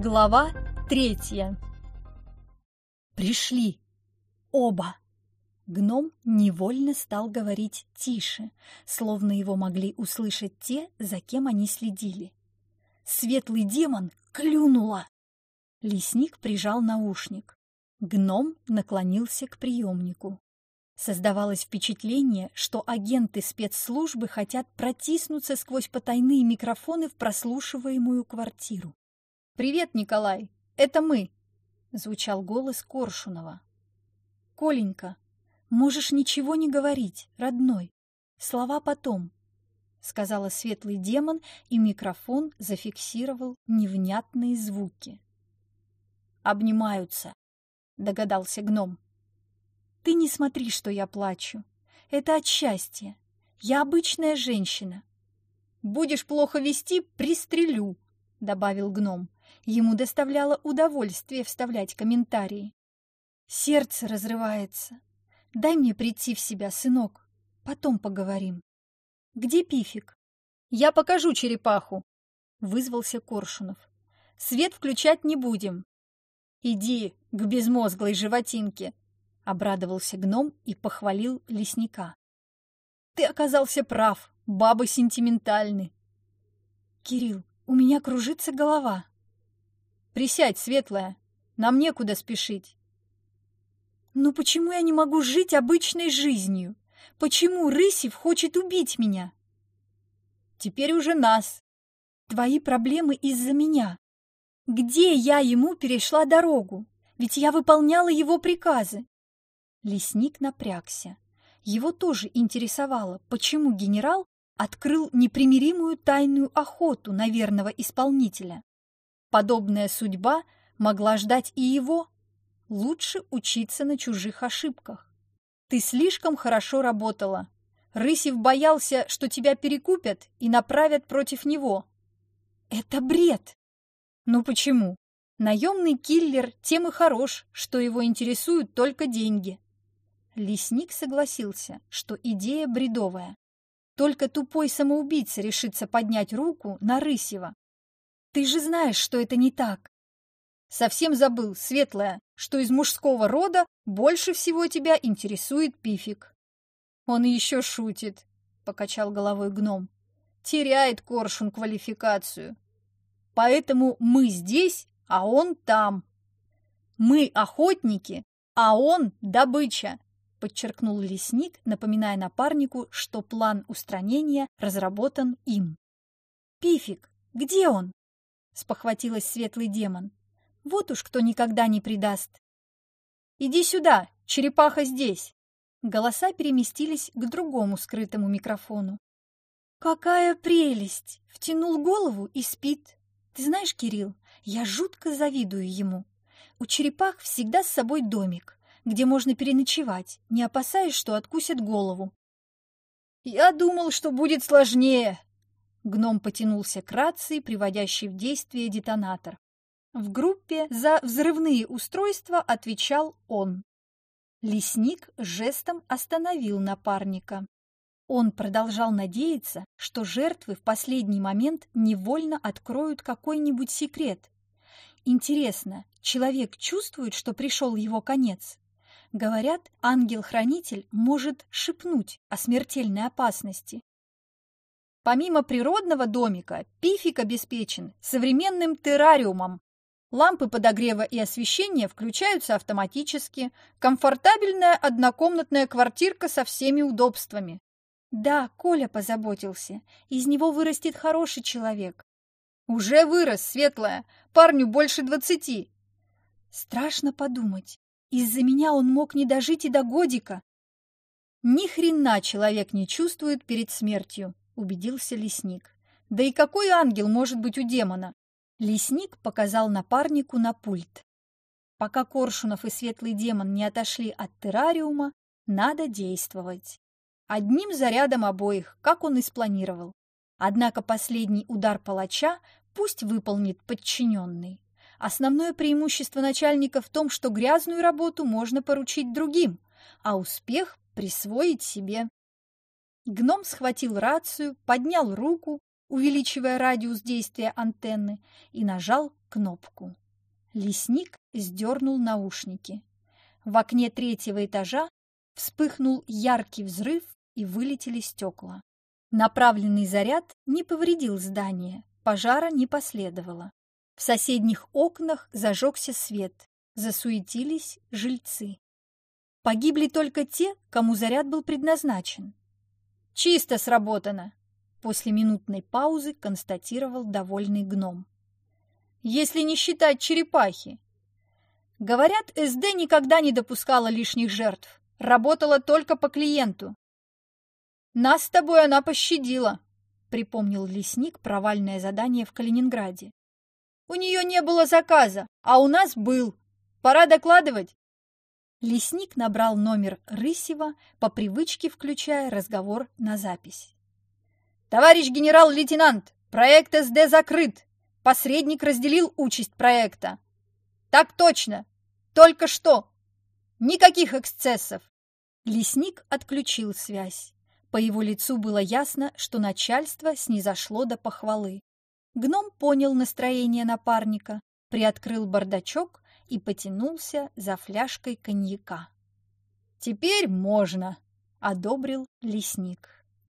Глава третья Пришли. Оба. Гном невольно стал говорить тише, словно его могли услышать те, за кем они следили. Светлый демон клюнула. Лесник прижал наушник. Гном наклонился к приемнику. Создавалось впечатление, что агенты спецслужбы хотят протиснуться сквозь потайные микрофоны в прослушиваемую квартиру. «Привет, Николай! Это мы!» — звучал голос Коршунова. «Коленька, можешь ничего не говорить, родной. Слова потом», — сказала светлый демон, и микрофон зафиксировал невнятные звуки. «Обнимаются», — догадался гном. Ты не смотри, что я плачу. Это от счастья. Я обычная женщина. Будешь плохо вести, пристрелю, добавил гном. Ему доставляло удовольствие вставлять комментарии. Сердце разрывается. Дай мне прийти в себя, сынок. Потом поговорим. Где Пифик? Я покажу черепаху, вызвался Коршунов. Свет включать не будем. Иди к безмозглой животинке, Обрадовался гном и похвалил лесника. «Ты оказался прав, бабы сентиментальны». «Кирилл, у меня кружится голова». «Присядь, светлая, нам некуда спешить». «Ну почему я не могу жить обычной жизнью? Почему Рысев хочет убить меня?» «Теперь уже нас. Твои проблемы из-за меня. Где я ему перешла дорогу? Ведь я выполняла его приказы. Лесник напрягся. Его тоже интересовало, почему генерал открыл непримиримую тайную охоту на верного исполнителя. Подобная судьба могла ждать и его. Лучше учиться на чужих ошибках. Ты слишком хорошо работала. Рысев боялся, что тебя перекупят и направят против него. Это бред. Ну почему? Наемный киллер тем и хорош, что его интересуют только деньги. Лесник согласился, что идея бредовая. Только тупой самоубийца решится поднять руку на Рысева. Ты же знаешь, что это не так. Совсем забыл, Светлая, что из мужского рода больше всего тебя интересует пифик. Он еще шутит, покачал головой гном. Теряет коршун квалификацию. Поэтому мы здесь, а он там. Мы охотники, а он добыча подчеркнул лесник, напоминая напарнику, что план устранения разработан им. «Пифик, где он?» — спохватилась светлый демон. «Вот уж кто никогда не предаст!» «Иди сюда, черепаха здесь!» Голоса переместились к другому скрытому микрофону. «Какая прелесть!» — втянул голову и спит. «Ты знаешь, Кирилл, я жутко завидую ему. У черепах всегда с собой домик где можно переночевать, не опасаясь, что откусят голову. «Я думал, что будет сложнее!» Гном потянулся к рации, приводящей в действие детонатор. В группе за взрывные устройства отвечал он. Лесник жестом остановил напарника. Он продолжал надеяться, что жертвы в последний момент невольно откроют какой-нибудь секрет. Интересно, человек чувствует, что пришел его конец? Говорят, ангел-хранитель может шепнуть о смертельной опасности. Помимо природного домика, пифик обеспечен современным террариумом. Лампы подогрева и освещения включаются автоматически. Комфортабельная однокомнатная квартирка со всеми удобствами. Да, Коля позаботился. Из него вырастет хороший человек. Уже вырос, светлая. Парню больше двадцати. Страшно подумать. Из-за меня он мог не дожить и до годика. Ни хрена человек не чувствует перед смертью, убедился лесник. Да и какой ангел может быть у демона? Лесник показал напарнику на пульт. Пока Коршунов и Светлый Демон не отошли от террариума, надо действовать. Одним зарядом обоих, как он и спланировал. Однако последний удар палача пусть выполнит подчиненный. Основное преимущество начальника в том, что грязную работу можно поручить другим, а успех присвоить себе. Гном схватил рацию, поднял руку, увеличивая радиус действия антенны, и нажал кнопку. Лесник сдернул наушники. В окне третьего этажа вспыхнул яркий взрыв и вылетели стекла. Направленный заряд не повредил здание, пожара не последовало. В соседних окнах зажегся свет, засуетились жильцы. Погибли только те, кому заряд был предназначен. «Чисто сработано!» После минутной паузы констатировал довольный гном. «Если не считать черепахи!» Говорят, СД никогда не допускала лишних жертв. Работала только по клиенту. «Нас с тобой она пощадила», — припомнил лесник провальное задание в Калининграде. «У нее не было заказа, а у нас был. Пора докладывать». Лесник набрал номер Рысева, по привычке включая разговор на запись. «Товарищ генерал-лейтенант, проект СД закрыт. Посредник разделил участь проекта». «Так точно. Только что. Никаких эксцессов». Лесник отключил связь. По его лицу было ясно, что начальство снизошло до похвалы. Гном понял настроение напарника, приоткрыл бардачок и потянулся за фляжкой коньяка. «Теперь можно!» — одобрил лесник.